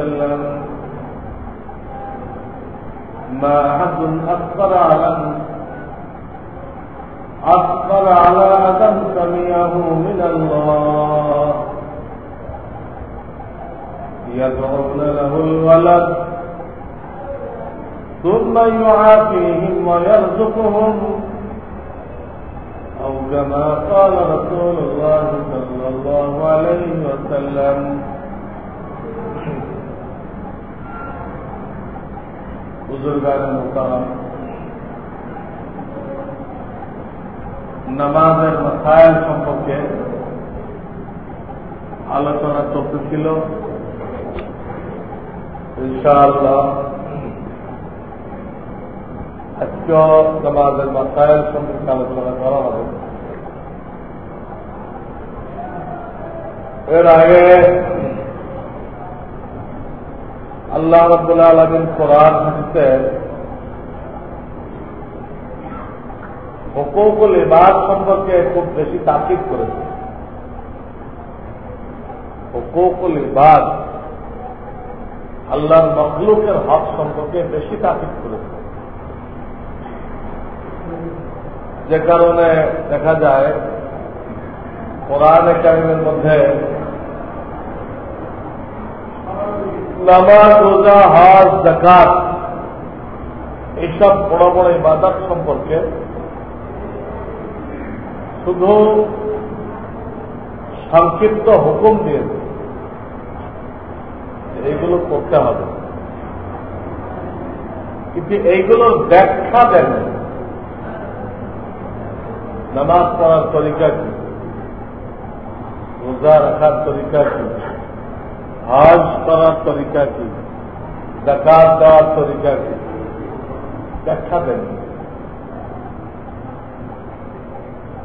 وسلم. ما أحد أكثر على أكثر على أدم سمعه من الله. يدعون له الولد. ثم يعافيهم ويرزقهم. أو كما قال رسول الله صلى الله عليه وسلم. بزرگان مقام নামাজের মাসাইল সম্পর্কে আলোচনা চলতেছিল ইনশাআল্লাহ আজকেও নামাজের মাসাইল সম্পর্কে আলোচনা করা হবে এর আগে আল্লাহ রব্বুল আলমিন কোরআন হাদিসে হকুকুল ইবাদ সম্পর্কে খুব বেশি তাকিদ করেছে হকুকুল ইবাদ আল্লাহর মখলুকের হক সম্পর্কে বেশি তাকিদ করেছে যে কারণে দেখা যায়, কোরআন কারিমের মধ্যে নামাজ, রোজা, হজ জাকাত এইসব বড় বড় ইবাদত সম্পর্কে শুধু সংক্ষিপ্ত হুকুম দিয়েছে এইগুলো করতে হবে। কিন্তু এইগুলোর ব্যাখ্যা দেন নামাজ পড়ার তরিকা কি? রোজা রাখার তরিকা কি? হজ করার তরিকা কি? জাকাত দেওয়ার তরিকা কি? ব্যাখ্যা দেন।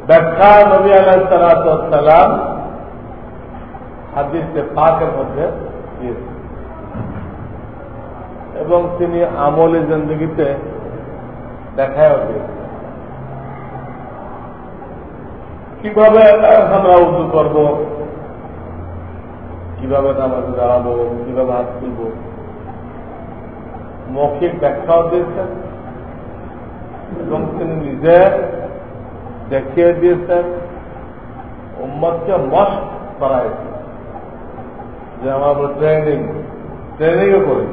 ব্যাখ্যা নবী আলাইসালাম হাদিসে পাকের মধ্যে দিয়েছে এবং তিনি আমলে জিন্দগিতে দেখায় দিয়েছে কীভাবে আমরা উঁচু করব? কীভাবে নামাজে দাঁড়াবো, কীভাবে হাত তুলব? মৌখিক ব্যাখ্যাও দিয়েছেন এবং তিনি নিজে দেখিয়ে দিয়েছেন। উম্মতকে মস্ত করাইছে যে আমরা ট্রেনিং ট্রেনিংও করি।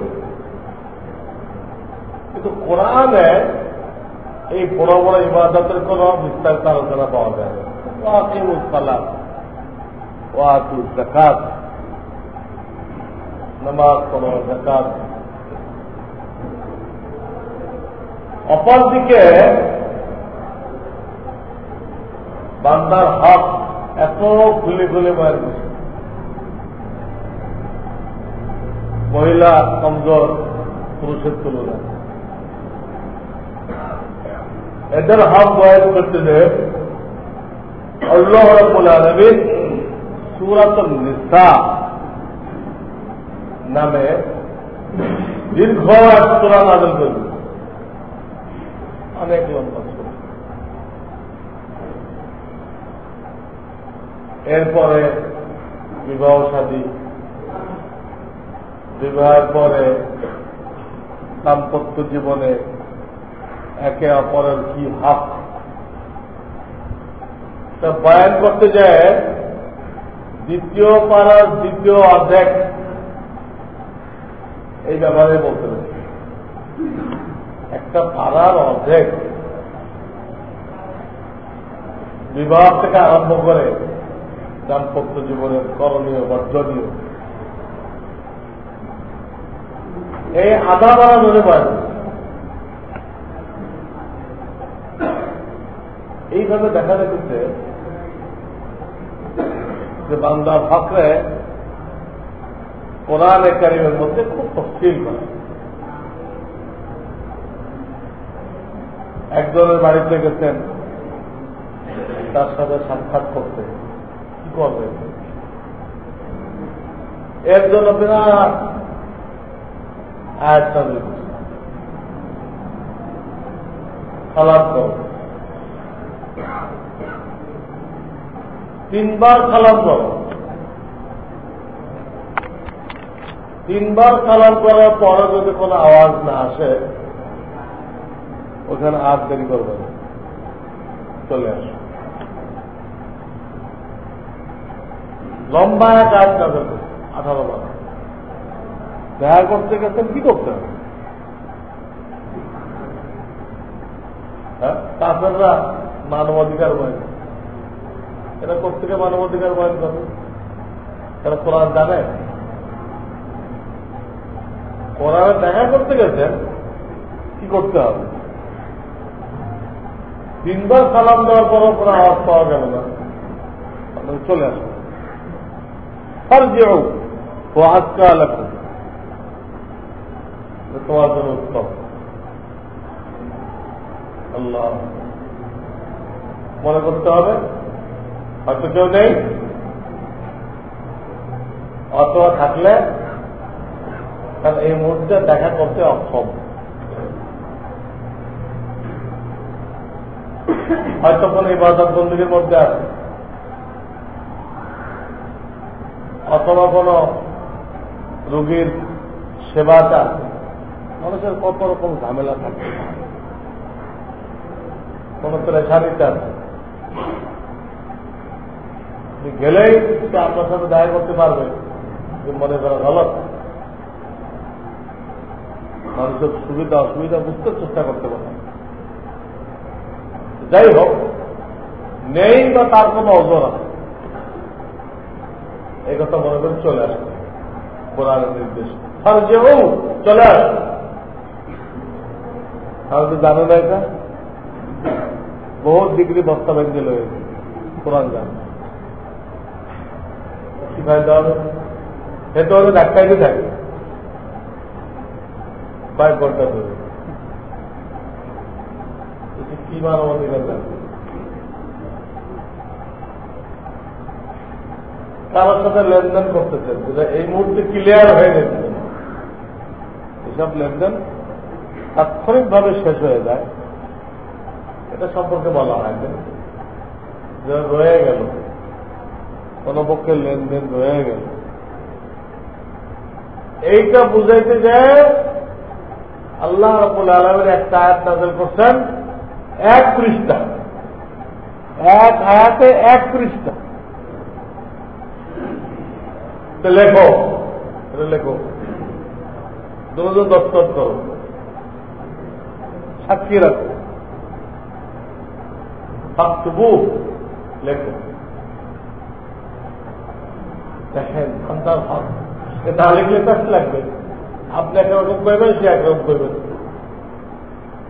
কিন্তু কোরআনে এই বড় বড় ইবাদতের কোন বিস্তারিত আলোচনা পাওয়া যায় জাকাত নামাজ পড়ো জাকাত অপরদিকে বান্দার হক এত খুলে খুলে মায়ের মহিলা কমজোর পুরুষের তুলনায়। এদের হক বয়স করতে দেব আল্লাহ রব্বুল আলমিন সুরাত নিসা নামে দীর্ঘ এক সুরা নাজল করবে। অনেক লম্বা এরপরে বিবাহ সাদী। বিবাহের পরে দাম্পত্য জীবনে একে অপরের কি হাক? তা বয়ান করতে যায়, দ্বিতীয় পাড়ার দ্বিতীয় অর্ধেক এই ব্যাপারে বলতে পারি একটা পাড়ার অর্ধেক বিবাহ থেকে আরম্ভ করে দাম্পত্য জীবনের করণীয়, বর্জনীয়, এই আধা পাড়া ধরে পারে এইভাবে দেখা যাচ্ছে যে বান্দার হকরে কোরআন কারিমের মধ্যে খুব তফসিল করে। একজনের বাড়িতে গেছেন, তার সাথে সাক্ষাৎ করতে। কি করবে এর জন্য বিরাট আয়াত সালাদ তিনবার সালাম করো তিনবার সালাম করার পরে যদি কোনো আওয়াজ না আসে, ওখানে আর দেরি করবে চলে আসে। লম্বা আজ কাজের আঠারো বার। দেখা করতে গেছে কি করতে হবে? হ্যাঁ? কাফেররা মানবাধিকার বয় এরা কোথেকে মানবাধিকার বয়ন করবে এরা কোরআন জানে? কোরআনে দেখা করতে গেছেন, কি করতে হবে? তিনবার সালাম দেওয়ার পরও কোনো আওয়াজ পাওয়া গেল না। চলে আসবে আর যে হোক ও আজকাল এখন তোমার জন্য উত্তম। আল্লাহ। মনে করতে হবে, হয়তো কেউ নেই। অথবা থাকলে কারণ এই মুহূর্তে দেখা করতে অক্ষম। হয়তো কোন ইবাদত বন্দীর মধ্যে আছে। অথবা কোন রোগীর সেবাটা মানুষের কত রকম ঝামেলা থাকে। কোন পেরেশানিতে আছে গেলেই আপনার সাথে দেখা করতে পারবে যে মনে করা গলত। মানুষের সুবিধা, অসুবিধা বুঝতে চেষ্টা করতে পারে। যাই হোক, নেই বা তার কোনো অজর আছে। এই কথা মনে করে চলে আসবে। কোরআনের নির্দেশ। আর যে ও চলে আসবে। তাহলে তো জানে না এটা? বহুত ডিগ্রি বস্তা ভেঙে লয়েছে কোরআন জানে। কি ফায়দা হবে? হলে ডাক্তারকে থাকে। কয়েক ঘণ্টা ধরে কি মানবাধিকার কারোর সাথে লেনদেন করতেছেন এই মুহূর্তে ক্লিয়ার হয়ে গেছে। এসব লেনদেন তাৎক্ষণিকভাবে শেষ হয়ে যায়। এটা সম্পর্কে বলা হয় যে রয়ে গেল। কোন পক্ষের লেনদেন রয়ে গেল। এইটা বুঝাইতে যায় আল্লাহ রবুল আলমের একটা আয়াত নাজল করছেন, এক পৃষ্ঠা। এক আয়াতে এক পৃষ্ঠা। লেখো লেখো। দুজন দস্তর করো। সাক্ষী রাখো। ফাক্তবু, লেখো। দেখেন সন্তান হক এটা লিখলে কাছে লাগবে। আপনি একরকম করবেন, সে একরকম করবেন।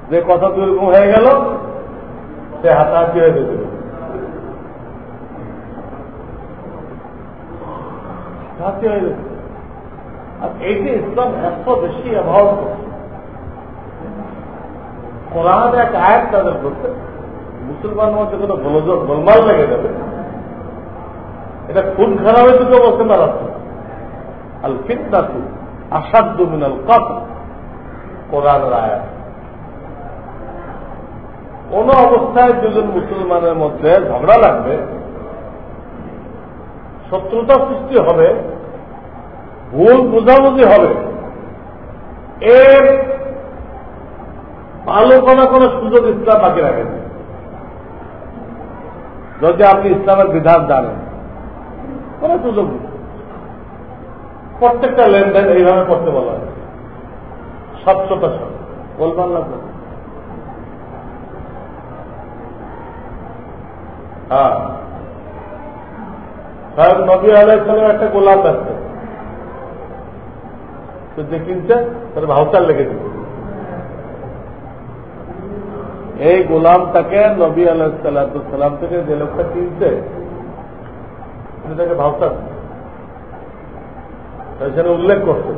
যে কথা দুরকম হয়ে গেল, সে হাতাহাতি হয়ে যেতে হাতাহাতি হয়ে যেতে আর এই যে ইসলাম এত বেশি অভাব করছে। এক আয়াত তাদের করতে মুসলমান মধ্যে কোনো গোলযোগ গোলমাল লেগে যাবে। এটা খুন খারাপ খারাপের দিকে বলতে পারাচ্ছে আল ফিতনাতু আসাধ্য মিনাল কত কোরআনের আয়াত। কোন অবস্থায় দুজন মুসলমানের মধ্যে ঝগড়া লাগবে, শত্রুতা সৃষ্টি হবে, ভুল বোঝাবুঝি হবে, এর ভালো কোনো কোনো সুযোগ ইসলাম বাকি রাখেন যদি আপনি ইসলামের বিধান জানেন, কোন সুযোগ নেই। প্রত্যেকটা লেনদেন এইভাবে করতে বলা হয়। স্বচ্ছতা সব বলবার লাগবে হ্যাঁ। সাহেব নবী আলাইসালাম একটা গোলাপ আছে। তো যে কিনছে, তার ভাউচার লেগে দিবে এই গোলামটাকে নবী আলাহিসাল্লাম থেকে যে লোকটা কিনছে তাকে ভাউচার সেখানে উল্লেখ করছে।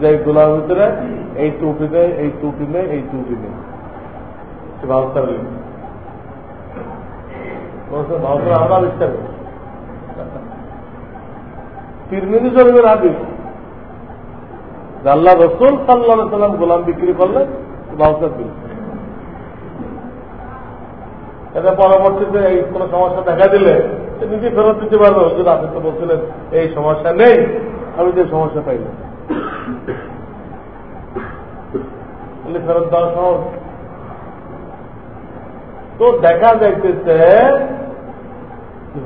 যে এই গোলামের ভিতরে এই টুপি নেই এই টুপি নেই এই টুপি নেই সে ভাউচার লিখছে আমরা বিশ্বাস করি তিরমিনি শরীফের হাদিস আল্লাহ রসুল সাল্লাহ সাল্লাম গোলাম বিক্রি করলে ভাউচার দিল এটা পরবর্তীতে এই কোন সমস্যা দেখা দিলে সে নিজে ফেরত দিতে পারবে হুজুর আপনি তো বলছিলেন, এই সমস্যা নেই। আমি যে সমস্যা পাইলাম। ফেরত দেওয়া সহজ তো দেখা যাইতেছে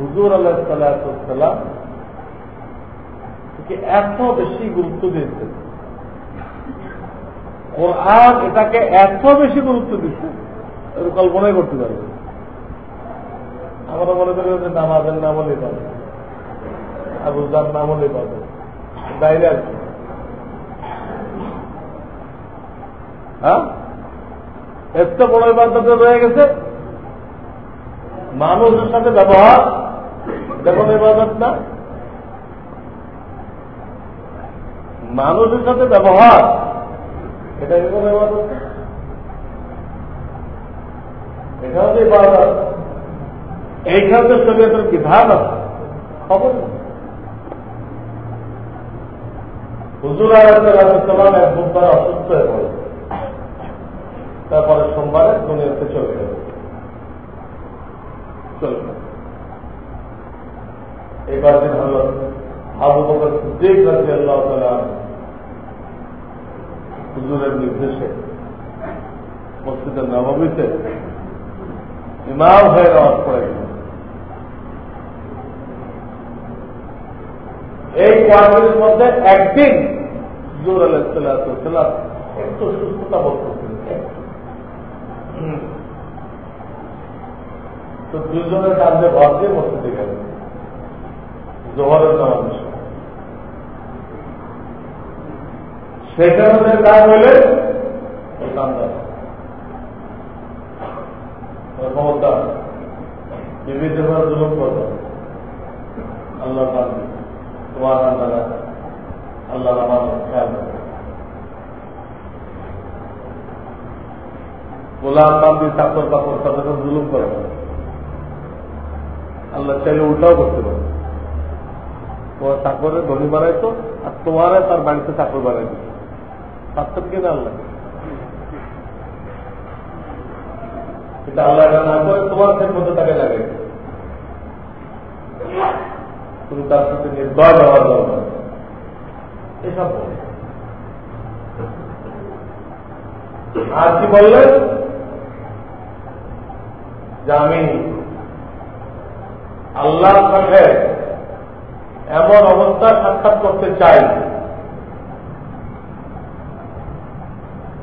হুজুর আল্লাহ সাল্লাম এত বেশি গুরুত্ব দিয়েছে কোরআন এটাকে এত বেশি গুরুত্ব দিচ্ছে কল্পনাই করতে পারবে আমরা মনে করি যে নামাজের নাম হলে পাবে আবুজার নাম হলে পাবে বাইরে আর হ্যাঁ? এত বড় ইবাদত রয়ে গেছে। মানুষের সাথে ব্যবহার দেখুন ইবাদত না, মানুষের সাথে ব্যবহার, এটা কোনো ইবাদত এটা হচ্ছে ইবাদত এইখানে তো শরীয়তের বিধান আছে। খবর হুজুর আলাম এক বুধবার অসুস্থ হয়ে পড়ে। তারপরে সোমবারে দুনিয়াতে চলে গেল। এবার দিন হল আবু বকর সিদ্দিক রাজি আল্লাহ হুজুরের নির্দেশে মসজিদের নবমীতে ইমাম হয়ে নামাজ পড়ে গেল। এই কোয়ার্টারের মধ্যে একদিন জোর আলাইসাল্লাম একটু সুস্থতা বোধ করতেন। তো দুজনের কান্দে ভর দিয়ে মসজিদে গেলেন। জোহরের নামাজ সেখানে কাজ হইলে ক্ষমতা আল্লাহ তোমার আল্লাহ আল্লাহ আমার খেয়াল গোলাম বান্দি চাকর কাপড় তাদের জুলুম করে। আল্লাহ চাইলে উল্টাও করতে পারে। তোমার চাকরে ধনী বানাইতো, আর তোমারে তার বাড়িতে চাকর বানাই দিত পারতেন আল্লাহ? আল্লাহ না করে তোমার মধ্যে তাকে লাগে। তুমি তার সাথে নির্দয় ব্যবহার দরকার এসব আর কি বললেন যে আমি আল্লাহর সাথে এমন অবস্থা সাক্ষাৎ করতে চাই,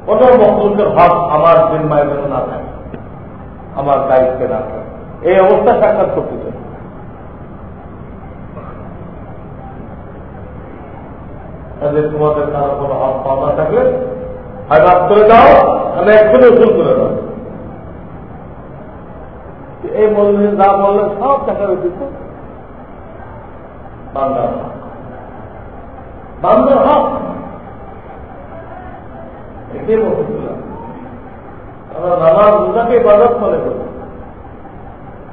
কোন মকলুকের ভাব আমার জিম্মায় যেন না থাকে, আমার দায়িত্বে রাখা এই অবস্থা সাক্ষাৎ করতে চাই। তাদের তোমাদের কারও কোনো হক পাওনা থাকলে হয় মাফ করে দাও, আমি এক্ষুনি উসুল করে দাও এই মন্দির যা বললেন, সব টাকা উচিত বান্দার হক। বান্দার হক। এটাই বলছিলাম আমরা রোজাকে ইবাদত মনে করি।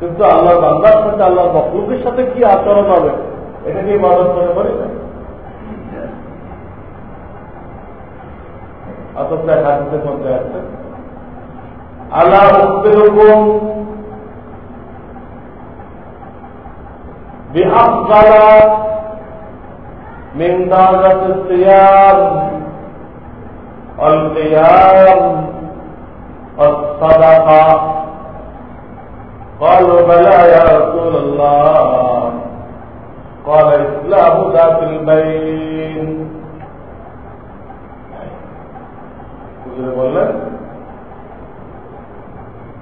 কিন্তু আল্লাহ বান্দার সাথে আল্লাহ মকলুকের সাথে কি আচরণ হবে? এটাকে ইবাদত মনে করি না। অথচ হাদিসের মধ্যে আছে আল্লাহ উত্তরকম بأفضل من درجة الصيام والقيام والصدقة قالوا بلى يا رسول الله قال إسلام ذات البين বললেন,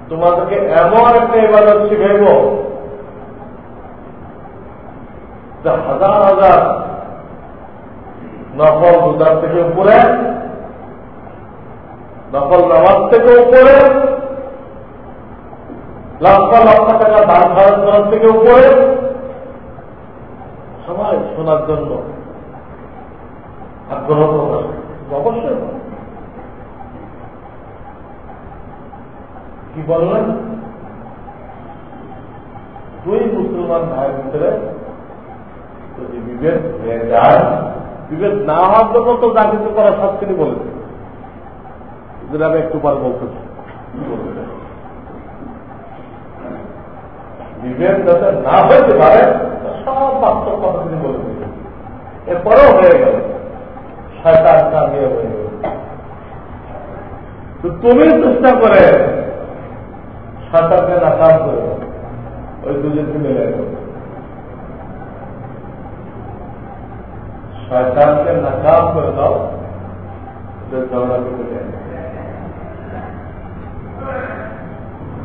তোমাদেরকে এমন একটা ইবাদত শিখাইব হাজার হাজার নকল রোজার থেকে উপরে নকল নামাজ থেকে উপরে লক্ষ লক্ষ টাকা দান খরচ করার থেকে উপরে, সবাই শোনার জন্য আগ্রহ অবশ্যই কি বললেন দুই মুসলমান ভাইয়ের ভিতরে যদি বিভেদ হয়ে যায়, বিভেদ না হওয়ার জন্য তো কিছু করা সব তিনি বলেছেন। আমি একটু পরে বলতেছি। বিভেদ যাতে না হইতে পারে সব বাস্তব কথা তিনি বলে দিলেন এরপরেও হয়ে গেল। শয়তান কামিয়ে হয়ে গেল। তো তুমি চেষ্টা করে শয়তানকে নাকাম করে ওই দুজনকে মিলে শয়তানকে নাকাম করে দাও ঝগড়া করতে চাই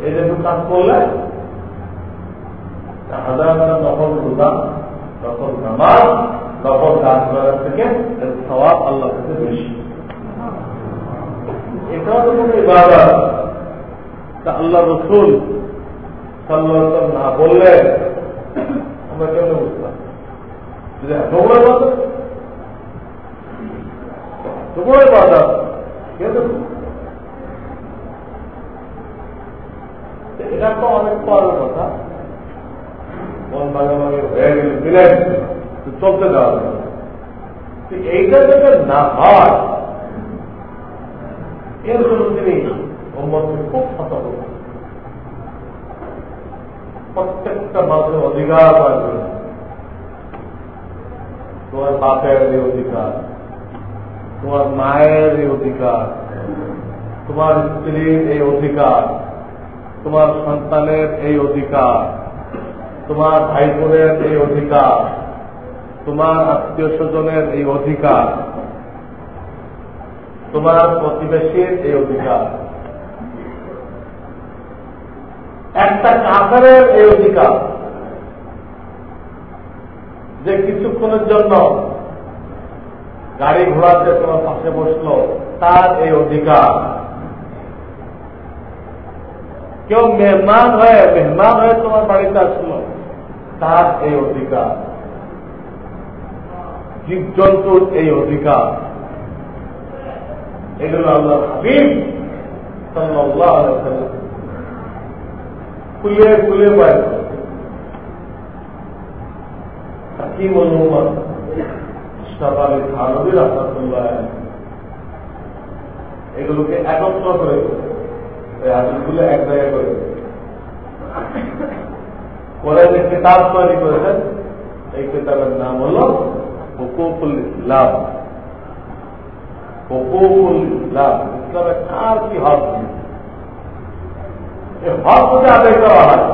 এই যে কাজ করলে হাজার হাজার নকল রোজা নকল নামাজ নকল কাজ করার থেকে সবাব আল্লাহ থেকে বেশি। এটাও তো কোনো ইবাদত। তা আল্লাহ রসুল সাল্লাহ না বললে আমরা কেমন বুঝলাম? যদি তোমরা বলো তোমরাই বাধা কেন এটা তো অনেক পরের কথা। মন ভাগে ভাগে হয়ে গেলে মিলে চলতে যাওয়া এইটা যদি না হয়, এর জন্য তিনি খুব প্রত্যেকটা মানুষের অধিকার পাবে তোমার বাপের অধিকার, তোমার মায়ের এই অধিকার, তোমার স্ত্রীর এই অধিকার, তোমার সন্তানের এই অধিকার, তোমার ভাই বোনের এই অধিকার, তোমার আত্মীয় স্বজনের এই অধিকার, তোমার প্রতিবেশীর এই অধিকার। একটা কাকারের এই অধিকার যে কিছুক্ষণের জন্য গাড়ি ঘোড়াতে তোমার পাশে বসল, তার এই অধিকার। কেউ মেহমান হয়ে মেহমান হয়ে তোমার বাড়িতে আসলো, তার এই অধিকার। জীবজন্তুর এই অধিকার। এগুলো আল্লাহ হাবিব সাল্লাহ খুলে খুলে পায়। হাকিম অনুমান সকালে থানবী রহমতুল্লাহ এগুলোকে একত্র করে হাদিসগুলো এক জায়গায় করে। করে যে কিতাব তৈরি করেছেন, এই কিতাবের নাম হল হুকুকুল ইসলাম হুকুকুল ইসলাম ইসলামে কার কি এই হক যদি আদায় করা হয়।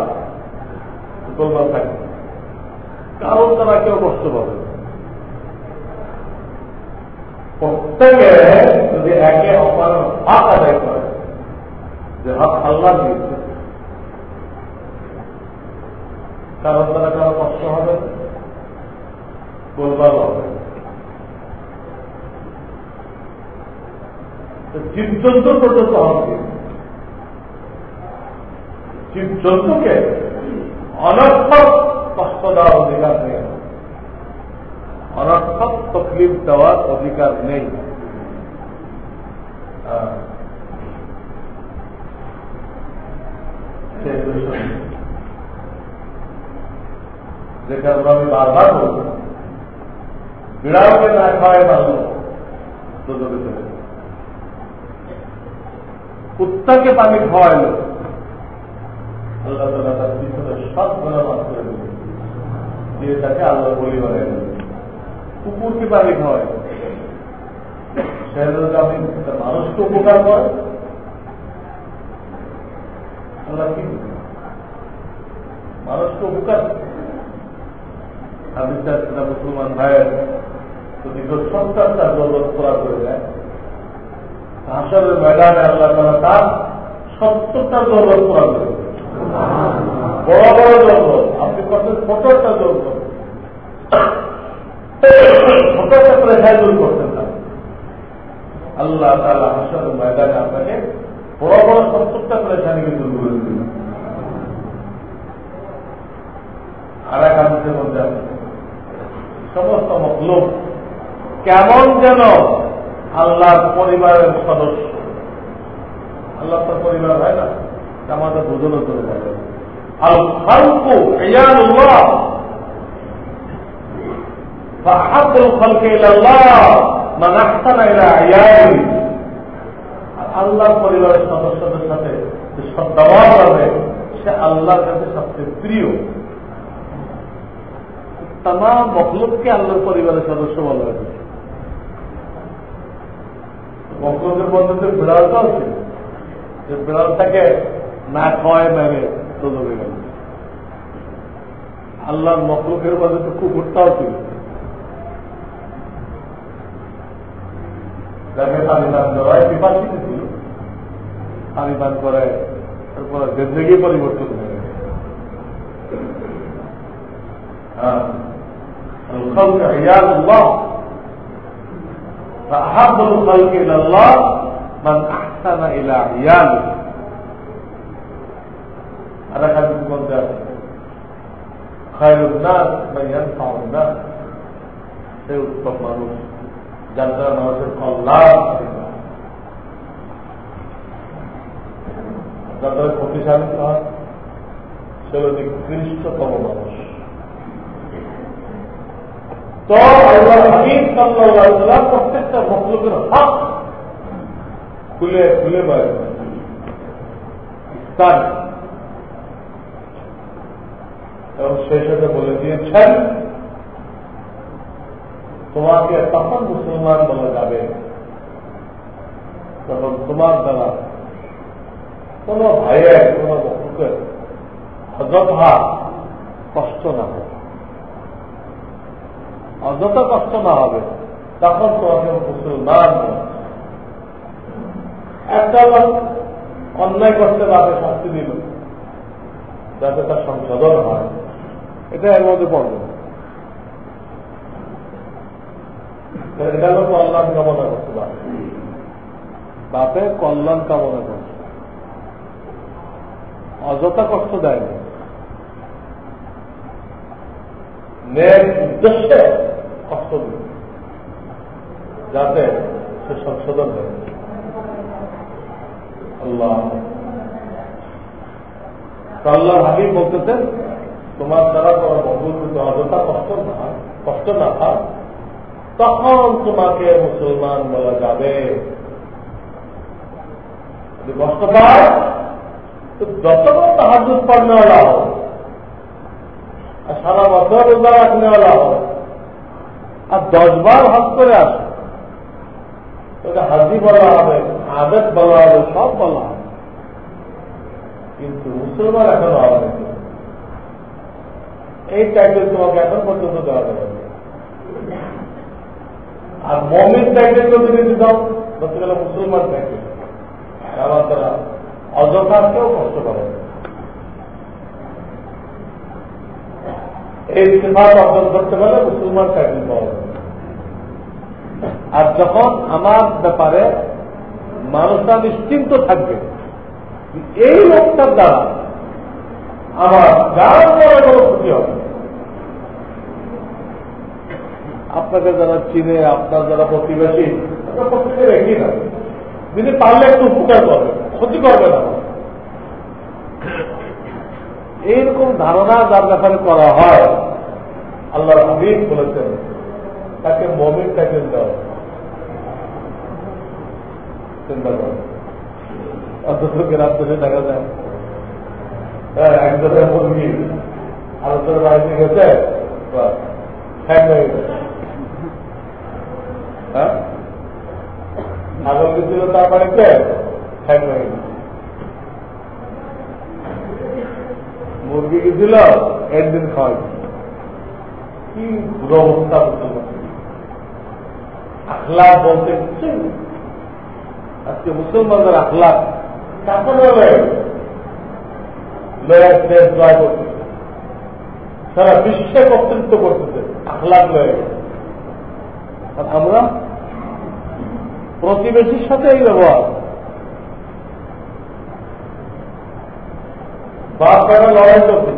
তোমরা থাকে। কারণ তারা কেউ কষ্ট পাবে প্রত্যেকে যদি একে অপরের হক আদায় করে, যে হক আল্লাহ দিয়েছে, কারণ দ্বারা কারও কষ্ট হবে বলবার হবে জীবজন্তু পর্যন্ত হবে জীবজন্তুকে অনর্থক কষ্ট দেওয়ার অধিকার নেই। অনর্থক তকলিফ দেওয়ার অধিকার নেই। যেটা আমি বারবার বলব বিড়ালকে না দুধকে চলে কুত্তাকে পানি খাওয়াইল আল্লাহ তালা তার পিছনে সব মাফ করে দিল দিয়ে তাকে আল্লাহ বলি। কুকুরকে সেটা আপনি মানুষকে উপকার করে আল্লাহ কি মানুষকে উপকার আমি মুসলমান ভাইয়ের যদি সন্তান তার জগৎ করা করে দেয় হাসরের ময়দানে আল্লাহ তারা তার সত্তরটা করা করে বড় বড় জগৎ আপনি করছেন ছোট একটা জগৎ ছোট একটা প্রেশার দূর করতেন না আল্লাহ তালা হাসরের ময়দানে আপনাকে বড় বড় সত্তরটা প্রেশানিকে দূর করে দিল আর এক আমাদের মধ্যে সমস্ত মকলুক কেমন যেন আল্লাহর পরিবারের সদস্য। আল্লাহ তার পরিবার হয় না। আমাদের বোঝানো করে যাবে আল খালকু ইয়ানুল্লাহ فأحب الخلق إلى الله من أحسن إلى عياله আল্লাহর পরিবারের সদস্যদের সাথে যে সদ্ব্যবহার করবে সে আল্লাহর কাছে সবচেয়ে প্রিয় তাম মখলুককে আল্লাহর পরিবারের সদস্য বলা হয়েছে মখলুকের মধ্যে বিড়ালটাও ছিল যে বিড়ালটাকে না খাওয়ায় মেরে চলে গেল আল্লাহর মখলুকের মধ্যে তো কুকুরটাও ছিল যাকে পানি পান করায় বিপাশিত ছিল পানি পান করে তারপরে জিন্দগি পরিবর্তন হয়ে গেছে হ্যাঁ الخلق عيال الله فأحب الخلق إلى الله من أحسن إلى عياله أنا كان يقول ده خير الناس من ينفع الناس সে উত্তম মানুষ যার দ্বারা মানুষের কল্যাণ যার দ্বারা ক্ষতিশালী হয় সে হল নিকৃষ্টতম মানুষ তো আল্লাহ হাকিম সাল্লাহ প্রত্যেকটা মকলুকের হক খুলে খুলে পায় তার এবং সেই সাথে বলে দিয়েছেন, তোমাকে তখন মুসলমান বলা যাবে তখন তোমার দ্বারা কোন ভাইয়ের, কোন মকলুকের অযথা কষ্ট না হবে। অযথা কষ্ট না হবে, তখন তোমাকে মুসলমান একটা অন্যায় করতে পারবে শাস্তি দিল যাতে তার সংশোধন হয়। এটা এর মধ্যে পড়বে। এটা কল্যাণ কামনা পারে। বাপে কল্যাণ কামনা করছে অযথা কষ্ট দেয়নি ন্যায় উদ্দেশ্যে কষ্ট দিবে যাতে সে সংশোধন হয়। আল্লাহ। আল্লাহ হাবিব বলতেছেন তোমার দ্বারা তোমার বন্ধুত্ব অযথা কষ্ট না কষ্ট না হয় তখন তোমাকে মুসলমান বলা যাবে। কষ্ট পায়, তো যতক্ষণ তাহার পড়নেওয়ালা হোক, আর সারা বছর রোজা রাখনেওয়ালা হোক, আর দশ হাত করে আসে ওটা হাজি বলা হবে আদত বলা হবে, সব বলা হবে। কিন্তু মুসলমান এখনও হবে এই টাইটেল তোমাকে এখন পর্যন্ত দেওয়া যাবে আর মমিন টাইটেল যদি কিছু দাও, বলতে গেলে মুসলমান টাইটেল আমার তারা অযথা কেউ কষ্ট করে এই সিফাত অর্জন করতে পারলে মুসলমান টাইটেল পাওয়া যাবে। আর যখন আমার ব্যাপারে মানুষরা নিশ্চিন্ত থাকবে এই লোকটার দ্বারা আমার যার কোনো ক্ষতি হবে আপনাকে যারা চিনে, আপনার যারা প্রতিবেশী, আপনার প্রত্যেকে রেখি না। যিনি পারলে একটু উপকার করবে ক্ষতি করবে না। এইরকম ধারণা যার ব্যাপারে করা হয় আল্লাহ হাবিব বলেছেন, তাকে মমিন টাইটেল দেওয়া চিন্তা করেন গ্রামে দেখা যায় হ্যাঁ একজনের মুরগি গেছে হ্যাঁ গেছিল তার বাড়িতে হ্যাং, হয়ে। মুরগি গেছিল একদিন খাওয়াই। কি বলতে কিছু আজকে মুসলমানদের আখলাপ কাপড় সারা বিশ্বে কর্তৃত্ব করতেছে আখলাপ লয়ে আমরা প্রতিবেশীর সাথে এই ব্যবহার। বাপ লড়াই করছে?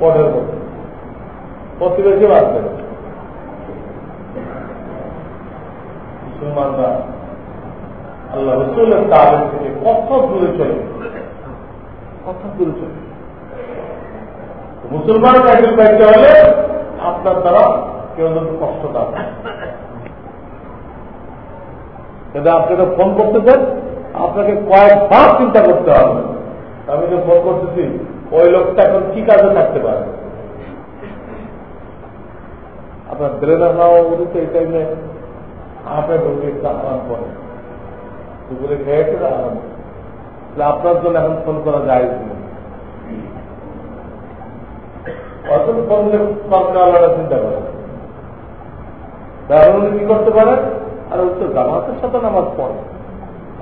পদের মধ্যে। প্রতিবেশী বাদ মুসলমানরা আল্লাহ রসুলের তাদের থেকে কত দূরে চলে কত দূরে চলে মুসলমান চাকরি পাইতে হলে আপনার দ্বারা কেউ যদি কষ্ট না যদি আপনাকে ফোন করতেছেন, আপনাকে কয়েকবার চিন্তা করতে হবে। আমি যে ফোন করতেছি, ওই লোকটা এখন কি কাজে থাকতে পারে? আপনার ব্রেনার নেওয়া উচিত এই টাইমে আপে ঢুকে একটু আরাম করে। দুপুরে খেয়েছে আরাম। আপনার জন্য এখন ফোন করা যায় অতন ফোনলে কর্মে চিন্তা করে। তাহলে কি করতে পারেন? আর ওই তো জামাতের সাথে নামাজ পড়ে।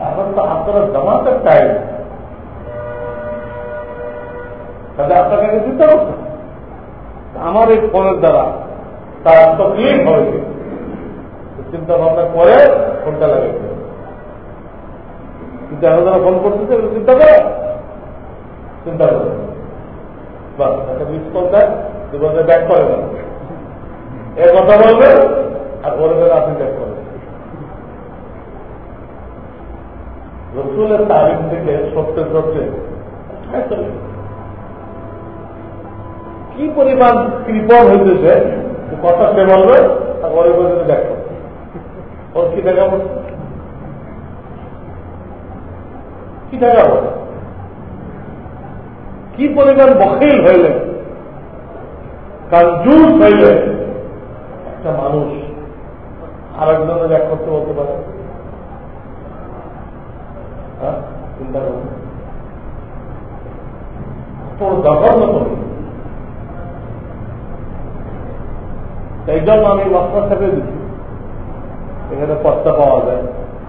এখন তো আপনারা জামাতের টাইম তাহলে আপনাকে চিন্তা করছেন আমার এই ফোনের দ্বারা তার তকলিফ হবে চিন্তা ভাবনা করে ফোনটা লাগে কিন্তু এখন যারা ফোন করতেছে চিন্তা করে। চিন্তা করে। বাস, একটা মিস কল দেয় দুবার ব্যাক করে না। এ কথা বলবে, আর বলবে আপনি ব্যাক করবেন রসুলের তারিখ থেকে সত্যে সত্যে কি পরিমাণ কৃপণ হইতেছে কথা সে বলবে ওই দেখো। ওর কি দেখা পড়ছে কি দেখা পড়ে কি পরিমাণ বকিল হইলে, কনজুস হইলে, একটা মানুষ আরেকজনের ব্যাক করতে বলতে পারে হ্যাঁ? চিন্তা করুন জঘন্য করি এই জন্য আমি মাস্টার সাথে দিচ্ছি এখানে পত্তা পাওয়া যায়।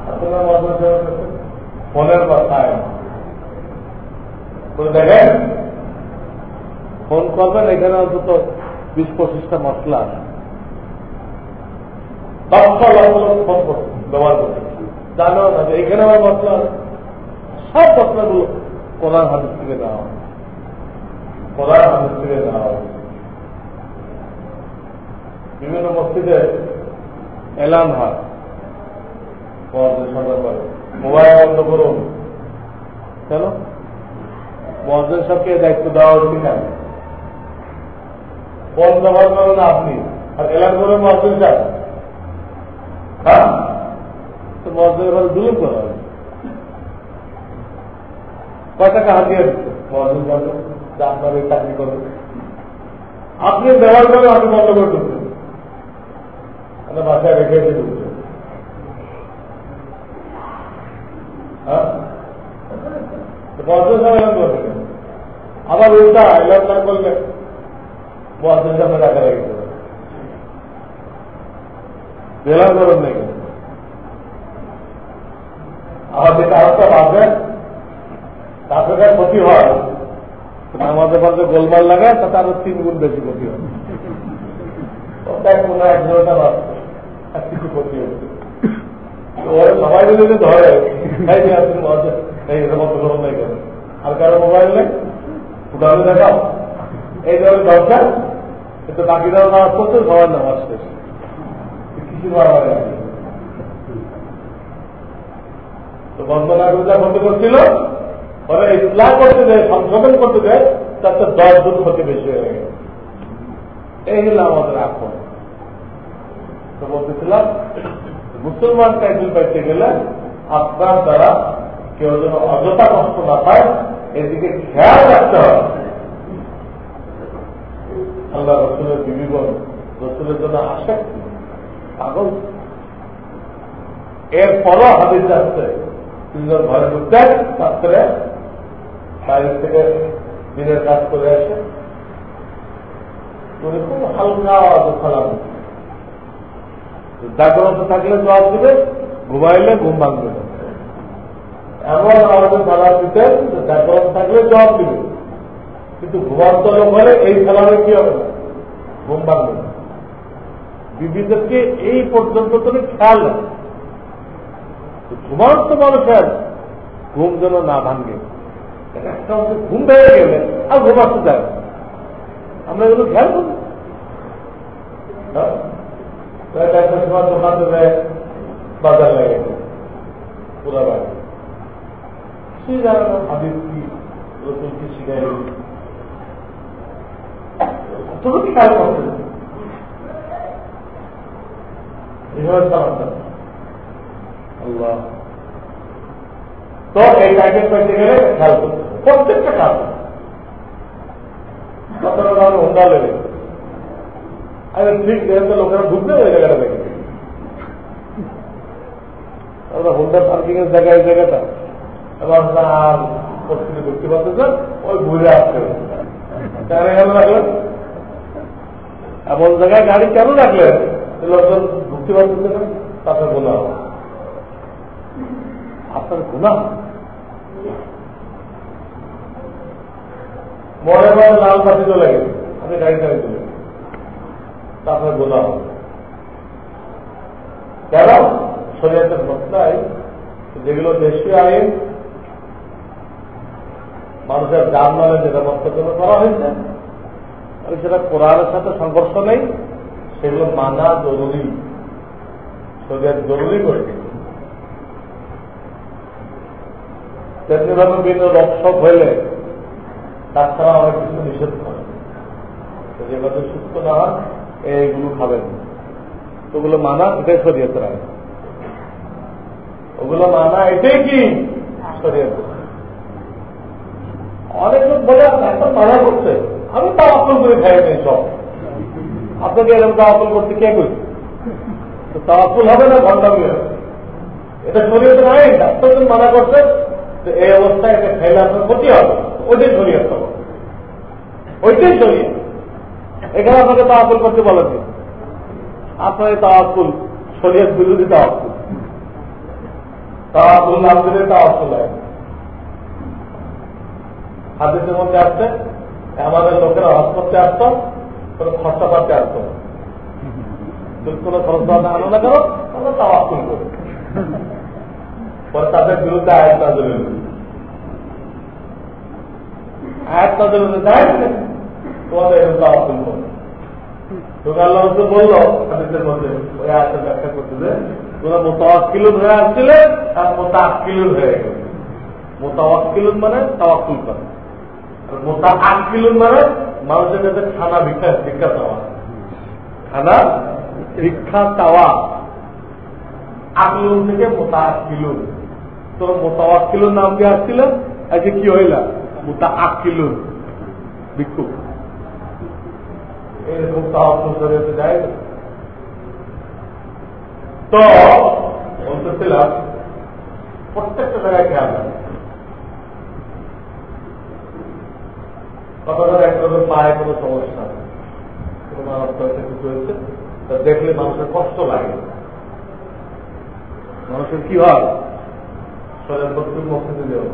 আপনার মাস্টার ফোনের কথায় দেখেন, ফোন করবেন, এখানে অন্তত বিশ পঁচিশটা মশলা আছে। ফোন করতে ব্যবহার করতে জানো না এখানে আমার মশলা সব মশলাগুলো কোরআন হাদিস থেকে নেওয়া হয়। কোরআন হাদিস থেকে নেওয়া হয়। বিভিন্ন মসজিদে এলান হয়। মোবাইল বন্ধ করুন। কেন? মহাজন সবকে দায়িত্ব দেওয়া হচ্ছে না। ফোন ব্যবহার করেন আপনি। আর এলান করেন মহাজন সাহেব হ্যাঁ? তো মহাজন এবার দুলুপ করা হবে টাকা হাতিয়ে দিচ্ছে মহাজন সাহেব আপনার এই চাকরি করবেন আপনি ব্যবহার করেন আপনি বন্ধ করে দিচ্ছেন। বাসায় রেখে দিয়ে ঢুকছে আবার উল্টা এলাম না করলে মহাজের সামনে টাকা রেখে দেবে জেলা করেন নাকি আরেকটা তাতে ক্ষতি হয়। আমাদের পাশে গোলমাল লাগায় তাতে আরও তিন গুণ বেশি ক্ষতি হবে হচ্ছে সবাই যদি ধরে আর কারও মোবাইল নেই? উদাহরণ দেখাও এই ধরনের দরকার কিন্তু বাকিরাও নামাজ করছে সবার নামাজ শেষ কিছু বাড়াবাড়ি তো বন্দনা রোজা বন্ধ করছিল? পরে ইসলাম করতে দেয়, সংশোধন করতে দেয় তাতে দশ দুধ ক্ষতি বেশি হয়ে গেল এই হলো আমাদের আক্রমণ তো বলতেছিলাম মুসলমান টাইটেল পাইতে গেলে আপনার দ্বারা কেউ যেন অযথা কষ্ট না পায়, এদিকে খেয়াল রাখতে হবে। আল্লাহ রসুলের বিবিগণ রসুলের জন্য আসে পাগল। এরপরও হাদিস আসছে তিনজন ঘরে ঢুকতেন রাত্রে বাইরে থেকে দিনের কাজ করে আসে খুব হালকা সালাম জাগ্রত থাকলে জবাব দিবে ঘুমাইলে ঘুম ভাঙবে এমন আমাদের সালাম দিতেন জাগ্রত থাকলে জবাব দিবে কিন্তু ঘুমান্ত লোক হলে এই সালামে কি হবে? না ঘুম ভাঙবে না। বিবিদেরকে এই পর্যন্ত তুমি খেয়াল ঘুমান্ত মানুষের ঘুম যেন না একটা ঘুম ভেঙে গেলে আর ঘুমাতে যায় আমরা এগুলো খেয়াল করি? একটা সময় দোকান দেবে বাজার লাগে। পুরা বাড়ি। সে জানে না হাবিব কি রসুল কি শিখাই কতটুকু খেয়াল করতে আল্লাহ। তো এই টাইটেল পেতে গেলে খেয়াল করতে প্রত্যেকটা কাজ। কতটা হুন্ডা লেগে আরে ঠিক যেহেতু লোকেরা ঢুকবে জায়গাটা দেখে আমরা পার্কিং এর জায়গায় জায়গাটা। এবার আর পশ্চিমে ঢুকতে পারতেছেন ওই ঘুরে রাখলেন এমন জায়গায় গাড়ি কেন রাখলেন? লোকজন ঢুকতে পারতেছে না তাতে হবে আপনার গুণা মনে মনে লাল পাতি চলে গেছে আপনি গাড়ি চালিয়ে চলে তারপরে গোনা হবে। কেন? শরীরের মশলাই যেগুলো দেশীয় আইন, মানুষের যান মানে যেটা মস্তের জন্য করা হয়েছে সেটা কোরআনের সাথে সংঘর্ষ নেই, সেগুলো মানা জরুরি। শরীর জরুরি করেছে করে তেমনিভাবে বিভিন্ন রক্ষক হইলে তাছাড়া অনেক কিছু নিষেধ করে। যে কথা সুস্থ না হয় এইগুলো খাবেন ওগুলো মানা এটাই শরীয়তে রায় ওগুলো মানা এটাই কি? শরীয়তে অনেক লোক বলে এখন মানা করছে আমি তা অকল করে খাই নেই সব। আপনাকে এরকম তা তাওয়াক্কুল করতে কে করছে তো তাওয়াক্কুল হবে না, ঘণ্টা হবে। এটা শরীয়তে নাই ডাক্তার মানা করছে, তো এই অবস্থায় এটা খাইলে আপনার ক্ষতি হবে। ওইটাই শরীয়ত। ওইটাই শরীয় এখানে আপনাকে তাওয়াক্কুল করতে বলেছে আপনার এই তাওয়াক্কুল শরীয়ত বিরোধী তাওয়াক্কুল তাওয়াক্কুল নাম দিলে তাওয়াক্কুল হয় হাদিসের মধ্যে আসছে আমাদের লোকেরা হজ করতে আসতো, কোনো খরচা করতে আসতো কোনো খরচ আনো না করো তাহলে তাওয়াক্কুল করো তাদের বিরুদ্ধে আয়াত নাজল আয়াত নাজল যায় তোমাদের মোতাওয়াক্কিলুন হয়ে আসছিলে আর মানে মানে মানুষের কাছে খানা ভিক্ষা ভিক্ষা চাওয়া। খানা ভিক্ষা চাওয়া। আকলুন থেকে তোর নাম আসছিল? আজকে কি হইলা? এরকম করে যায় তো। বলতেছিলাম, প্রত্যেকটা জায়গায় খেয়াল দেখলে মানুষের কষ্ট লাগে। মানুষের কি হয়? শরীর প্রচুর মসজিদে দেওয়া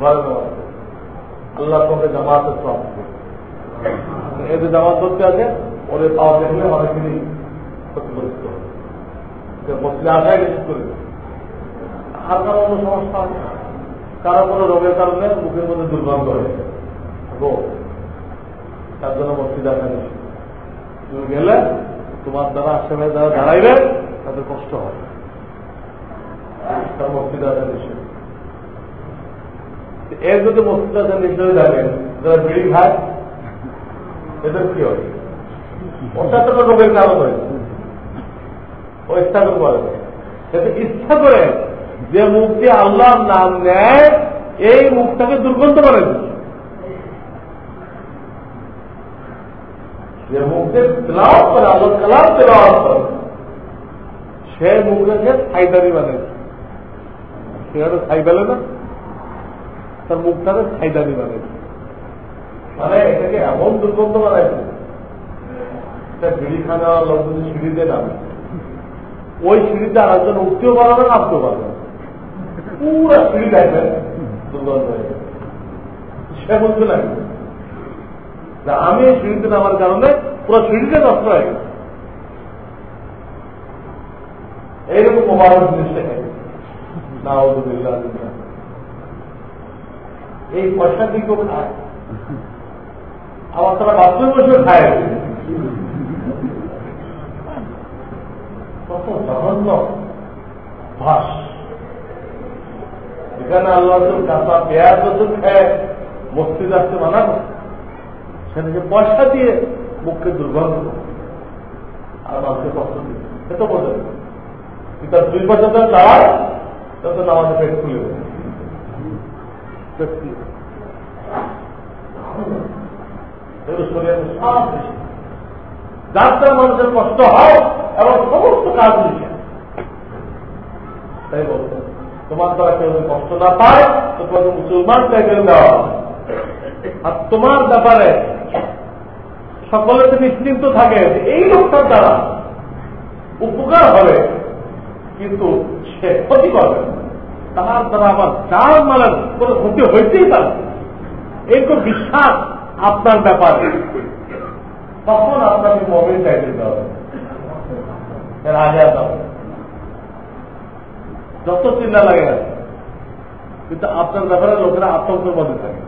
ঘরে নেওয়া আল্লাহ তোকে জামাতের সব। এদের জামাত করতে আছে, ওদের পাওয়া দেখলে অনেকদিনই ক্ষতিগ্রস্ত হবে মসজিদে আসাই নিশ্চিত করে আর কারও কোনো সমস্যা কারও কোনো রোগের কারণে মুখের মধ্যে দুর্গন্ধ হয়েছে? তার জন্য মসজিদে আসা নিশ্চিত তুমি গেলে তোমার দ্বারা আশেপাশে যারা দাঁড়াইবে, তাদের কষ্ট হয়। তার মসজিদে আসা নিশ্চিত এর যদি মসজিদে আসা নিশ্চয় যাবেন যারা বিড়ি খায় এদের কি হয়? তো রোগের কারণ হয়েছে ও ইচ্ছা করে। সেটা ইচ্ছা করে যে মুখ দিয়ে নাম নেয়, এই মুখটাকে দুর্গন্ধ করে যে মুখে তেলাও করে আল্লাহ কালাম তেলাও করে, সে মুখটাকে ছাইদারি বানায় সে ছাই না, তার মুখটাকে ছাইদারি বানায় মানে এটাকে এমন দুর্গন্ধ বানাইছে। বিড়িখানা লোক যদি সিঁড়িতে নামে, ওই সিঁড়িতে আরেকজন উঠতেও পারবে না, নামতেও পারবে পুরো সিঁড়ি দেখবেন দুর্গন্ধ হয়ে সে বুঝতে লাগবে আমি এই সিঁড়িতে নামার কারণে পুরো সিঁড়িতে নষ্ট হয়ে গেছে। এইরকম মোবাইল জিনিসটা খাই না এই পয়সা দিয়ে কেউ খায়? আবার তারা বাথরুম বসে খায়। কত জঘন্য ভাস। এখানে আল্লাহ কাঁচা পেঁয়াজ বছর খায়, মসজিদ আসতে মানা সেটাকে পয়সা দিয়ে মুখকে দুর্গন্ধ আর মানুষকে কষ্ট দিয়ে। সে তো বোঝে তার দুই পয়সা তো দাঁড়ায় তখন আমাদের পেট খুলে পেট খুলে শরীরের মানুষের কষ্ট হয় এবং সমস্ত কাজ লিখে তাই বলতে তোমার দ্বারা কেউ কষ্ট না পায়, তো তোমাকে মুসলমান টাইপের দেওয়া আর তোমার ব্যাপারে সকলে তো নিশ্চিন্ত থাকে এই লোকটার দ্বারা উপকার হবে, কিন্তু সে ক্ষতি করবে তার দ্বারা আবার যার মালের কোন ক্ষতি হইতেই পারে এই তো বিশ্বাস। আপনার ব্যাপারে। তখন আপনাকে মোবাইল চাইতে দিতে হবে। আগে আপনার যত চিন্তা লাগে কিন্তু আপনার ব্যাপারে লোকেরা আতঙ্কের মধ্যে থাকে।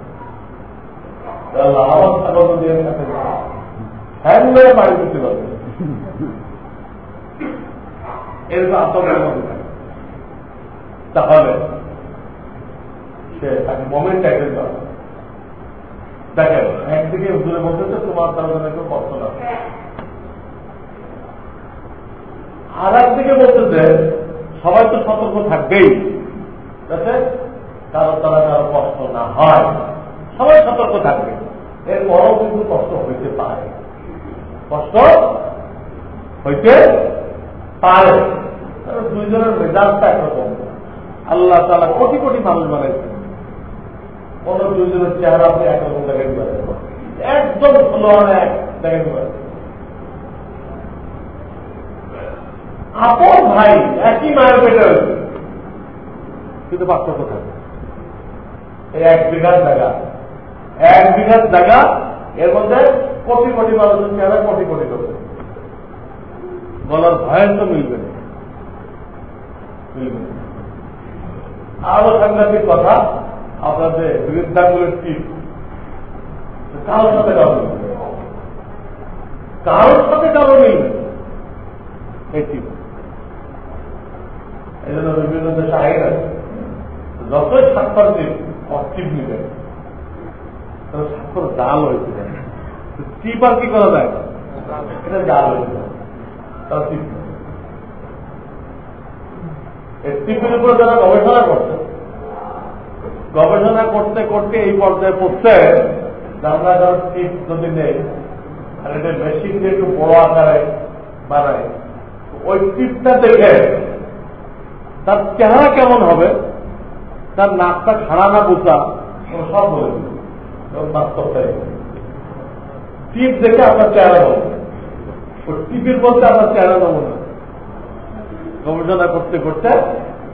আতঙ্কের থাকে। তাহলে সে তাকে মোমেন্ট টাইটেল দেওয়া দেখেন একদিকে হুজুরে বলতেছে তোমার তার জন্য কেউ কষ্ট না আর একদিকে বলতেছে সবাই তো সতর্ক থাকবেই যাতে কারও তারা কারও কষ্ট না হয়। সবাই সতর্ক থাকবে। এর বড় কিন্তু কষ্ট হইতে পারে। কষ্ট হইতে পারে। দুইজনের মেজাজটা একরকম। আল্লাহ তালা কোটি কোটি মানুষ বানাইছে কোন দুইজনের চেহারা আপনি একরকম দেখাতে পারেন একদম ফুলওয়ানা এক দেখাতে পারেন আপন ভাই একই মায়ের পেটে কিন্তু পার্থক্য থাকে এক বিঘার জায়গা। এক বিঘার জায়গা এর মধ্যে কোটি কোটি মানুষের চেহারা কোটি কোটি করবে গলার ভয়ের তো মিলবে না। মিলবে আরও সাংঘাতিক কথা আপনাদের বৃদ্ধাগুলোর টিপ কারোর সাথে কারও মিলবে কারোর সাথে কারও নেই। এই জন্য বিভিন্ন দেশে আইন যতই স্বাক্ষর দিন অস্টিপ নিবে স্বাক্ষর জাল হয়েছে। টিপ আর কি করা যায়? এটা জাল হয়েছে। তার টিপ টিপের উপরে যারা গবেষণা করছে গবেষণা করতে করতে এই পর্যায়ে পড়ছে আমরা যারা টিপ যদি নেই, আর এটা মেশিন দিয়ে একটু বড় আকারে বানায়। ওই টিপটা দেখে তার চেহারা কেমন হবে, তার নাকটা খাড়া না বুঝা সব বলে বাস্তবটাই টিপ দেখে আপনার চেহারা বলবে ওই টিপের বলতে আপনার চেহারা দেবো না। গবেষণা করতে করতে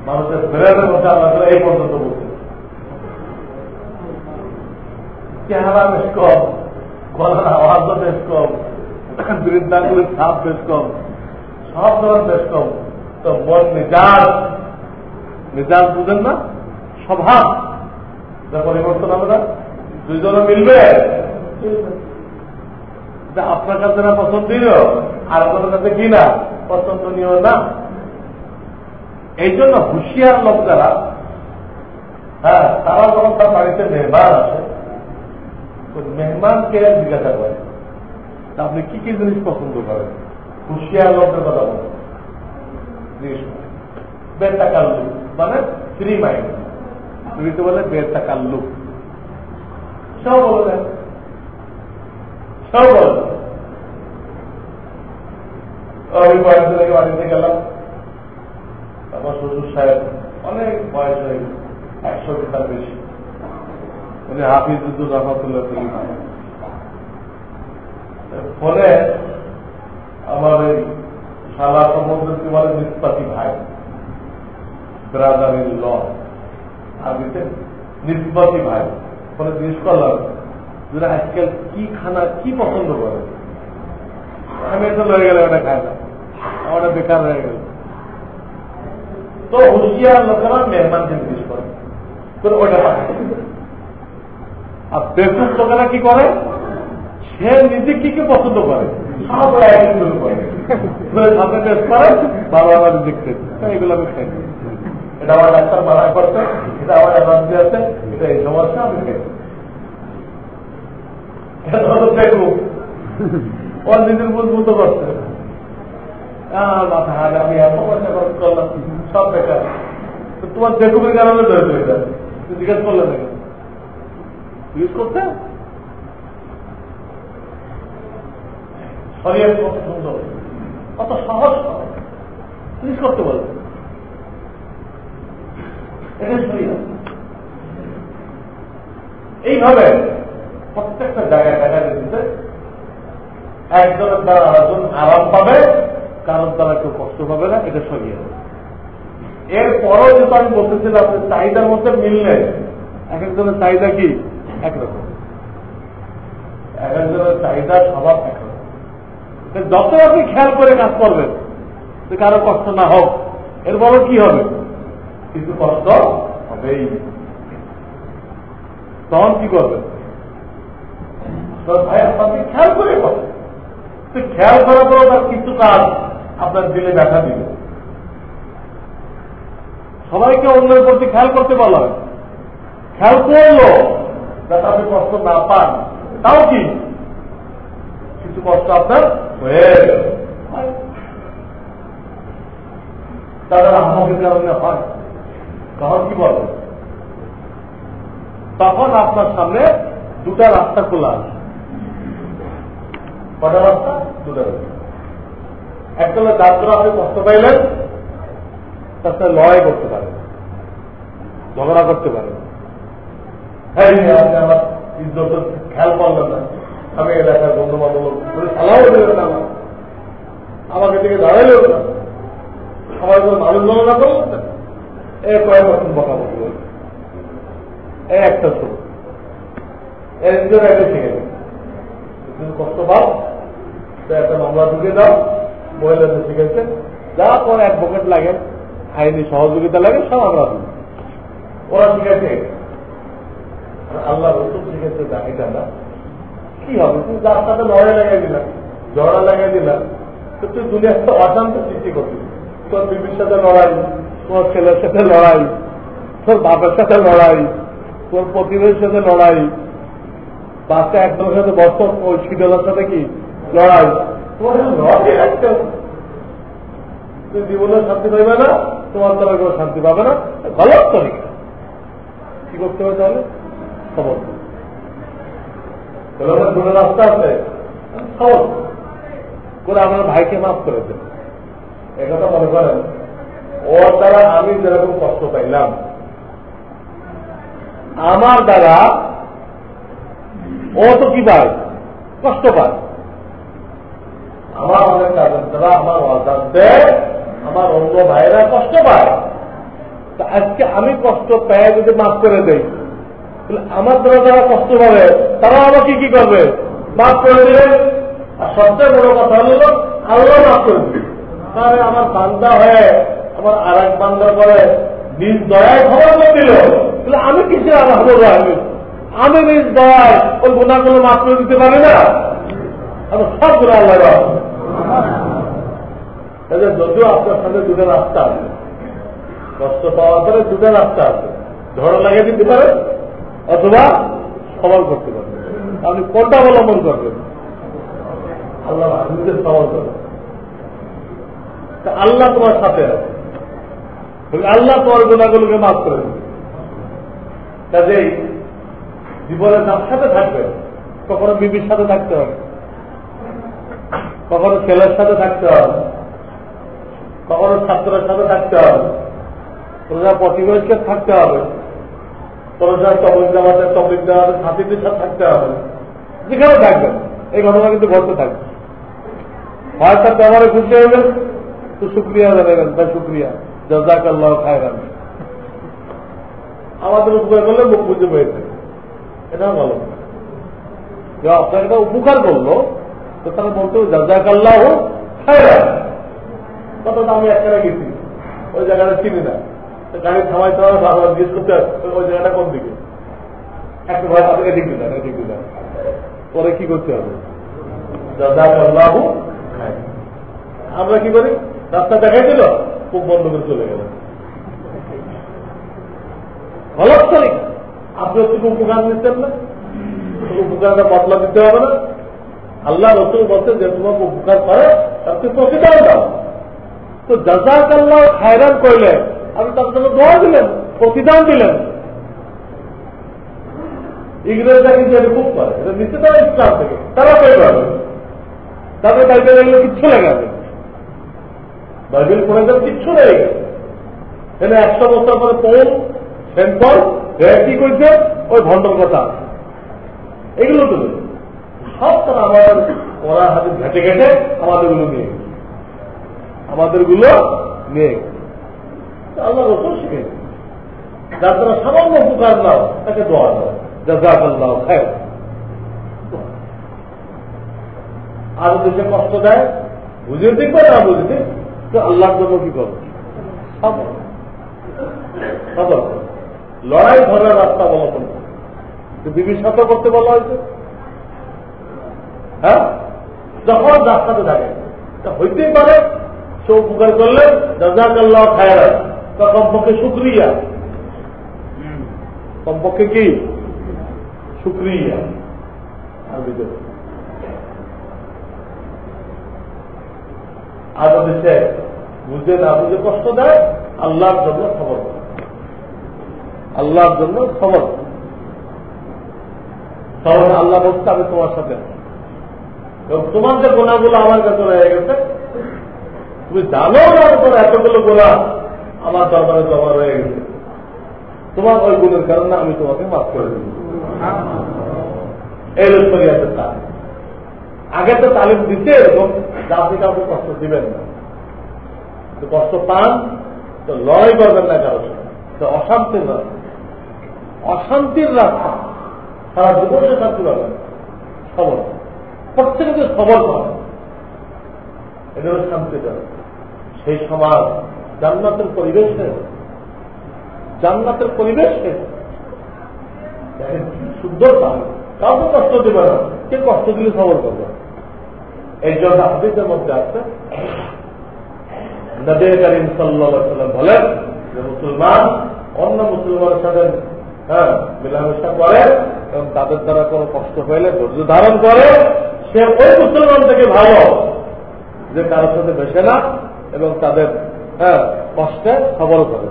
মানুষের ফেরানোর কথা আমরা এই পর্যন্ত বলছে চেহারা বেশ কম, গলার আওয়াজও বেশ কম বৃদ্ধাঙ্গুলির ছাপ বেশ কম, সব ধরনের বেশ কম। তো মন মেজাজ মেজাজ বুঝেন না? স্বভাব। যা পরিবর্তন হবে না। দুইজনে মিলবে। আপনার কাছে না পছন্দনীয় আর আপনার কাছে কি না? পছন্দনীয় না। এই জন্য হুশিয়ার লোক যারা হ্যাঁ তারা যখন তার বাড়িতে মেহমান আসে। মেহমানকে জিজ্ঞাসা করে আপনি কি কি জিনিস পছন্দ করেন? হুশিয়ার লোকের কথা বলেন। জিজ্ঞেস করেন মানে ফ্রি মাইন্ড তুমিতে বলে বেতাকাল্লু সব বলে সব বলে আমি কয়েকদিন আগে বাড়িতে গেলাম। আমার শ্বশুর সাহেব অনেক বয়স হয়ে গেছে একশো টাকার বেশি। উনি হাফিজুদ্দুর রহমতুল্লাহ ফলে আমার এই সালা সম্বন্ধে বলে নিষ্পাতি ভাই? ব্রাদার ল আরবিতে নিষ্পাতি ভাই। ফলে জিজ্ঞেস করলাম আজকাল কি খানা, কি পছন্দ করে? আমি তো লয়ে গেলাম, ওটা খায় না। আমার বেকার হয়ে গেল। তো হুশিয়ার লোকেরা মেহমানকে জিজ্ঞেস করে ওটা আর বেকুব লোকেরা কি করে? সে নিজে কি কি পছন্দ করে? এটা করছে তোমার বেকুবের কারণে জিজ্ঞেস করলে না ইউজ করতে শরীর কত সুন্দর। কত সহজ ইউজ করতে শরীর এইভাবে প্রত্যেকটা জায়গায় দেখা যেতে একজনের দ্বারা আরেকজন আরাম পাবে, কারোর দ্বারা কেউ কষ্ট পাবে না, এটা সরিয়ে হবে এরপরও যেহেতু আমি বলতেছিলাম চাহিদার মধ্যে মিললে এক একজনের চাহিদা কি? একরকম। এক একজনের চাহিদা স্বভাব একরকম। যত আপনি খেয়াল করে কাজ করবেন যে কারও কষ্ট না হোক, এরপরও কি হবে? কিন্তু কষ্ট হবেই। তখন কি করবেন? ভাই খেয়াল করে করেন খেয়াল করার পর তার কিছু কাজ আপনার দিলে দেখা দিবে। সবাইকে অন্যের প্রতি খেয়াল করতে বলা হয় খেয়াল করল যাতে আপনি কষ্ট না পান। তাও কি? কিছু কষ্ট আপনার হয়ে তাদের আমাকে কারণে হয়। তখন কি বলে? তখন আপনার সামনে দুটা রাস্তা খোলা কটা রাস্তা? দুটা রাস্তা। একটা হলো যার আপনি কষ্ট পাইলেন তার সাথে লড়াই করতে পারেন। ঝগড়া করতে পারেন। আপনি আমার ইজ্জত খেয়াল করলেন না। আমি এলাকার বন্ধু বান্ধব খেলাও দেবেন না আমাকে দিকে দাঁড়াইলেও না। সবাই তো মানুষ গণনা করলেন এ কয়েক বছর বকা বলতে এই একটা এর ভিতরে একটা শিখে তুমি কষ্ট পাও তো একটা মামলা ঢুকে দাও মহিলাদের শিখেছে, যা পর অ্যাডভোকেট লাগে, আইনি সহযোগিতা লাগে, সব আমরা ওরা শিখেছে। আল্লাহ রসুল শিখেছে এটা না। কি হবে? তুমি যার সাথে লড়াই লাগাই দিলাম ঝগড়া লাগাই দিলাম তো তুই দুনিয়াতে অশান্ত সৃষ্টি করবি। তোর বিবির সাথে লড়াই, তোর ছেলের সাথে লড়াই, তোর বাপের সাথে লড়াই, তোর প্রতিবেশীর সাথে লড়াই। বাচ্চা একদমের সাথে বস্ত, ওই শিডলার সাথে কি? লড়াই। তোমার লড়াই তুমি জীবনে শান্তি পাইবে না, তোমার দ্বারা কোনো শান্তি পাবে না। গলত তরিকা কি করতে হবে তাহলে? খবর। দূরে রাস্তা আছে। খবর। করে আমার ভাইকে মাফ করে দেন। একথা মনে করেন, ওর দ্বারা আমি যেরকম কষ্ট পাইলাম, আমার দ্বারা ও তো কি পায়? কষ্ট পায়। আমার অনেক কাজের দ্বারা আমার অজান্তে আমার অন্য ভাইরা কষ্ট পায়। আজকে আমি কষ্ট পেয়ে যদি মাফ করে দেই আমার দ্বারা যারা কষ্ট পাবে, তারা আমাকে কি করবে? মাফ করে দিলেন আর সবচেয়ে বড় কথা হল, আল্লাহ মাফ করে দিবে তাহলে আমার বান্দা হয়ে, আমার আর এক বান্দা করে, নিজ দয়ায় খবর দিল। তাহলে আমি কিসের আল্লাহ আমি আমি নিজ দয়ায় ওই গুণাগুলো মাফ করে দিতে পারি না। আমি সব গুণা আল্লাহ যদিও আপনার সাথে দুটো রাস্তা আছে। কষ্ট পাওয়ার পরে দুটো রাস্তা আছে। ঝড় লাগিয়ে দিতে পারে অথবা সবল করতে পারবেন। আপনি কোনটা অবলম্বন করবেন? আল্লাহ নিজের সবল করবেন। আল্লাহ তোমার সাথে আছে। আল্লাহ তোমার গুণাগুলোকে মাফ করে দেবে। কাজেই জীবনে তার সাথে থাকবে। কখনো বিবির সাথে থাকতে হবে। কখনো ছেলের সাথে থাকতে হবে। কখনো ছাত্রের সাথে থাকতে হবে। কোনো প্রতিবেশকে থাকতে হবে। কোনো তবিক জামাতের তবিক জামাতের সাথীদের সাথে থাকতে হবে। যেখানে থাকবেন এই ঘটনা কিন্তু ঘটতে থাকবে। হয়তো ব্যবহারে খুশি হবেন তো শুক্রিয়া জানাবেন তাই শুক্রিয়া। জাজাক আল্লাহ খায়রান। আমাদের উপকার করলে মুখ বুঝে পেয়েছে এটা বলো যে আপনাকে একটা উপকার করল তো তারা বলতো জাজাক আল্লাহ খায়রান। কথাটা আমি একটা গেছি। ওই জায়গাটা চিনি না। গাড়ি থামাইতে হবে বারবার জিজ্ঞেস করতে হবে ওই জায়গাটা কোন দিকে? একটা ভয় তাদেরকে এদিক দিলাম এদিক দিলাম পরে কি করতে হবে? আমরা কি করি? রাস্তা দেখাই দিল খুব বন্ধ করে চলে গেল তারিখ আপনি হচ্ছে উপকার নিচ্ছেন না? উপকারটা বদলা দিতে হবে না। আল্লাহ রসুল বলতে যে তোমাকে উপকার করে তার তুমি প্রতিদান দাও তো জাজাক আল্লাহ খায়রান করলে আপনি তার জন্য দোয়া দিলেন, প্রতিদান দিলেন। ইংরেজরা কিন্তু খুব করে। এটা নিচে তারা ইসলাম থেকে। তারা পেয়ে পাবে তাদের বাইবেল এগুলো কিচ্ছু লাগাবে বাইবেল পড়ে যাবে কিচ্ছু নেই। এখানে একশো বছর পরে পৌন সেন্টর কি করছে? ওই ভণ্ডর কথা। এগুলো তো সব তারা আমাদের ওরা হাতে ঘেটে ঘেটে আমাদেরগুলো নিয়ে আমাদেরগুলো নিয়ে আল্লাহ রসুল শিখে যার দ্বারা সামান্য উপকার নাও তাকে দোয়া দাও জাজাক আল্লাহ খায় আর দেশে কষ্ট দেয় বুঝে দেখবে না বুঝতে তো আল্লাহর জন্য কি করো লড়াই ধরার রাস্তা বলা বলছে বিবির সাথে করতে বলা হয়েছে। হ্যাঁ? যখন রাস্তাতে থাকে হইতেই পারে, সে উপকার করলে জাজাক আল্লাহ খায়রা তা কমপক্ষে শুক্রিয়া। কমপক্ষে কি? শুক্রিয়া। আর দেশে বুঝে না বুঝে কষ্ট দেয় আল্লাহর জন্য খবর আল্লাহর জন্য খবর তাহলে আল্লাহ বলছে আমি তোমার সাথে তোমার যে গোনাগুলো আমার কাছে রয়ে গেছে তুমি জানো না তোমার এতগুলো গোনা আমার দরবারে জমা রয়ে গেছে। তোমার ওই গুণের কারণে আমি তোমাকে মাফ করে দিই এই তালিম আগে তো তালিম দিতে এরকম, যে আপনি কাউকে কষ্ট দিবেন না। কষ্ট পান, তো লড়াই করবেন না কারও তো অশান্তির রাস্তা অশান্তির রাস্তা সারা জীবনে শান্তি পাবেন সবল। প্রত্যেককে সবল পাবেন এটা শান্তি দেবে সেই সমাজ জান্নাতের পরিবেশ পরিবেশে জান্নাতের পরিবেশে সুন্দর কাউকে কষ্ট দেবে না। কে কষ্ট দিলে সবল করবে এই জন্য হাদিসের মধ্যে আছে, নবী করিম সাল্লাম বলেন যে মুসলমান অন্য মুসলমানের সাথে হ্যাঁ মেলামেশা করে এবং তাদের দ্বারা কোনো কষ্ট পাইলে ধৈর্য ধারণ করে, সে ওই মুসলমান থেকে ভালো যে কারোর সাথে বেসে না এবং তাদের হ্যাঁ কষ্টে সবল করে।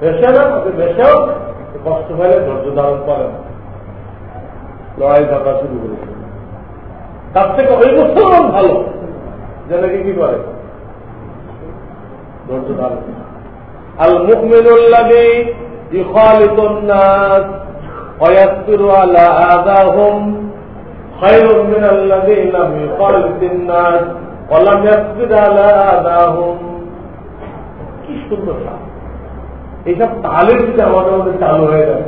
বেশে কষ্ট ফেলে ধৈর্য ধারণ করেন। লড়াই ঝগড়া শুরু করেছে। তার থেকে ওই মুসলমান ভালো। যে নাকি কি করে? ধৈর্য ধারণ আল মুকমিনুল্লাহি ইখালিতুন নাস কি সুন্দর এইসব তালের যদি আমাদের মধ্যে চালু হয়ে যাবে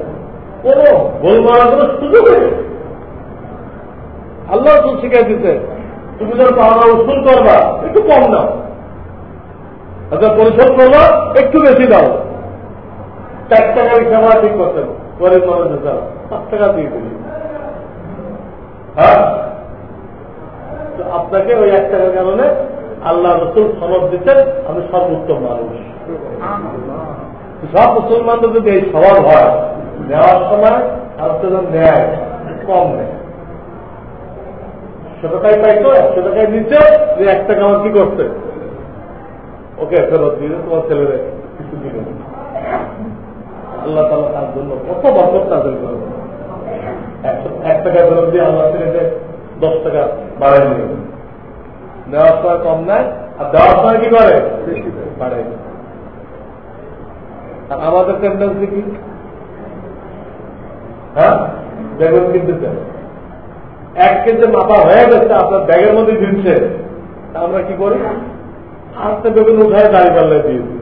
কোন গোল কোনো সুযোগ আল্লাহ তুমি শিখাই দিতে তুমি যখন পাওনা উসুল করবা, একটু কম দাও আচ্ছা পরিশোধ করবা, একটু বেশি দাও। চার টাকার ক্ষমা ঠিক করতে গরিব মানুষ পাঁচ টাকা দিয়ে দিলি হ্যাঁ? আপনাকে ওই এক টাকার কারণে আল্লাহ রসুল সনদ দিচ্ছেন আমি সর্বোত্তম মানুষ। সব মুসলমানদের যদি এই স্বভাব হয়, নেওয়ার সময় আর যখন নেয় কম নেয়। একশো টাকায় পাইতো, একশো টাকায় নিচ্ছে যে এক টাকা আমার কি করছে? ওকে ফেরত দিয়ে তোমার ছেলেরে কিছু দিবে আল্লাহ তালা তার জন্য কত বছর তাদের করে এক টাকা ফেরত দিয়ে আল্লাহ ছেলেকে দশ টাকা বাড়াই নিয়ে নেওয়ার সময় কম নেয় আর দেওয়ার সময় কি করে? বাড়াই আর আমাদের টেন্ডেন্সি কি? হ্যাঁ? বেগুন কিনতে চাই। এক কেজি মাপা হয়ে গেছে, আপনার ব্যাগের মধ্যে দিচ্ছে আমরা কি করি? আস্তে বেগুন উঠায় দাঁড়িয়ে পাল্লে দিয়েছি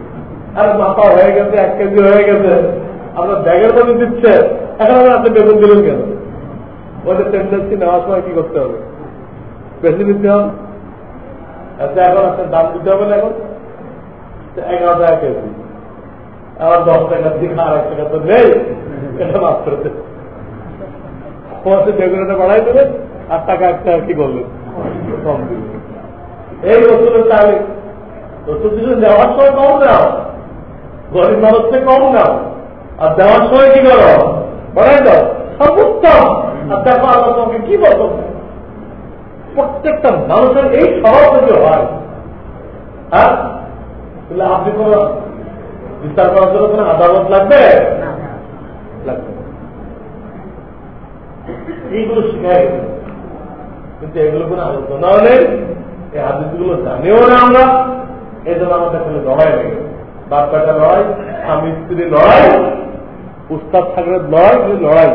আর মাপা হয়ে গেছে, এক কেজি হয়ে গেছে, আপনার ব্যাগের মধ্যে দিচ্ছে এখন আপনি বেগুন দিলেন কেন? ওদের টেন্ডেন্সি নেওয়ার সময় কি করতে হবে? বেশি দিতে হবে। আচ্ছা এখন আপনার দাম দিতে হবে না এখন? এগারো টাকা কেজি। আবার দশ টাকা দিকে আর এক টাকা তো নেই। এটা মাফ করে দেবে বেগুনটা বাড়াই দেবেন আর টাকা একটা কি করলেন কম দিলেন এই রসুলের তাহলে রসুল কিছু নেওয়ার সময় কম নাও। গরিব মানুষকে কম নাও। আর দেওয়ার সময় কি করো? বাড়াই দাও। সর্বোত্তম। আর দেখো আল্লাহ তোমাকে কি বলতো? প্রত্যেকটা মানুষের এই স্বভাব যদি হয় হ্যাঁ? তাহলে আপনি কোন বিচার করার জন্য কোন আদালত লাগবে? লাগবে এইগুলো শিখাই কিন্তু এগুলো কোনো আলোচনাও নেই। এই হাদিসগুলো জানিও না আমরা। এই জন্য আমাদের খালি লড়াই লেগে বাপ বেটা লড়াই স্বামী স্ত্রী লড়াই উস্তাদ থাকলে লড়াই লড়াই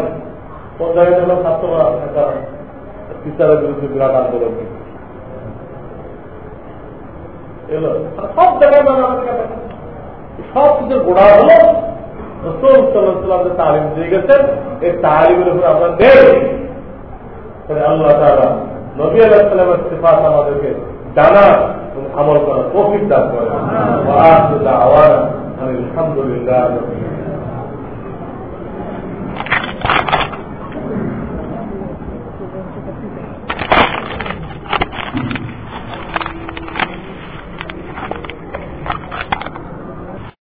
কোন জায়গায় যেন ছাত্ররা টিচারের বিরুদ্ধে বিরাট আন্দোলন। সব জায়গায় সব গোড়া হলো তালিম দিয়ে গেছেন, এই তালিমের আমরা আমাদেরকে জানা আমল করার প্রফিট দান করে আলহামদুলিল্লাহ